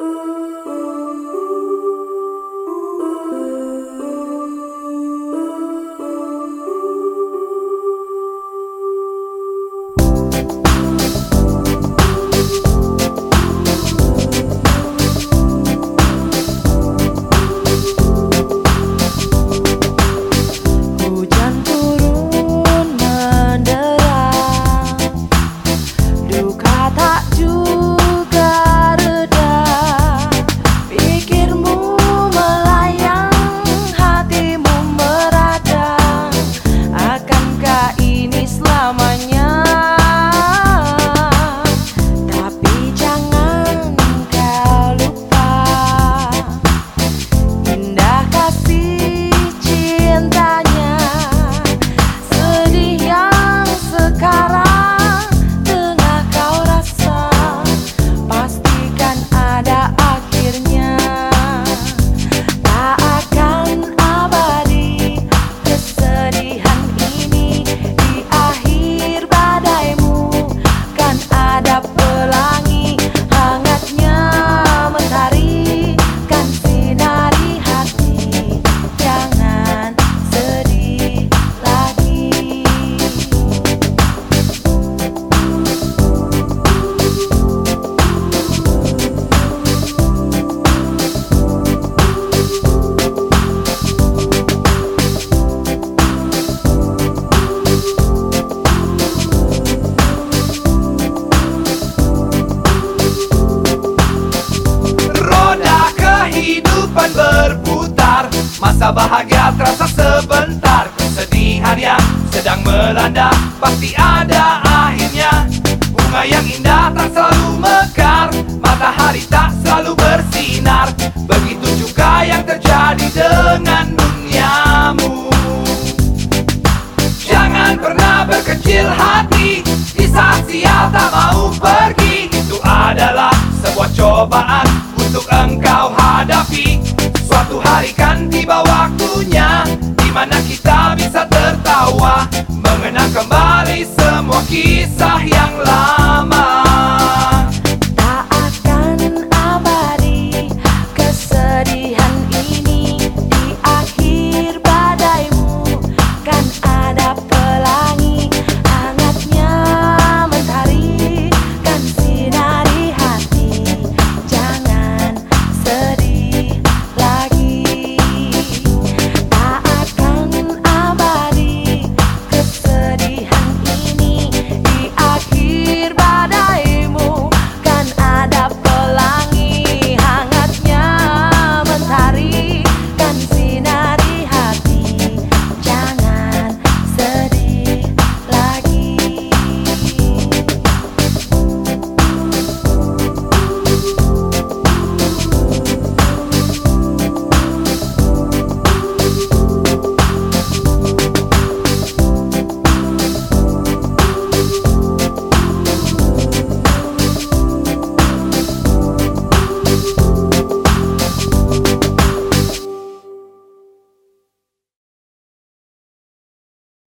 Ooh. Masa bahagia terasa sebentar. Kesedihan yang sedang melanda Pasti ada akhirnya. Bunga yang indah tak selalu mekar Matahari tak selalu bersinar. Begitu juga yang terjadi dengan duniamu. Jangan pernah berkecil hati Di saat sial tak mau pergi. Itu adalah sebuah cobaan Untuk engkau hadapi. Suatu hari kan tiba kita bisa tertawa Mengenang kembali semua kisah yang